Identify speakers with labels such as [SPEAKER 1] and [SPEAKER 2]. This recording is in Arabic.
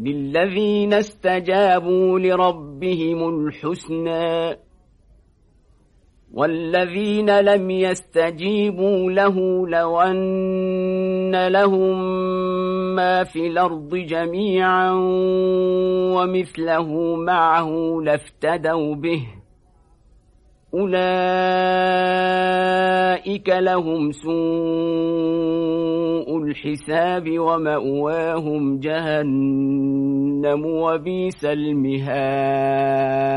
[SPEAKER 1] للذين استجابوا لربهم الحسنى والذين لم يستجيبوا له لو أن لهم ما في الأرض جميعا ومثله معه لافتدوا به أولئك لهم سوء الحساب ومأواهم جهنم وبيس المهاد.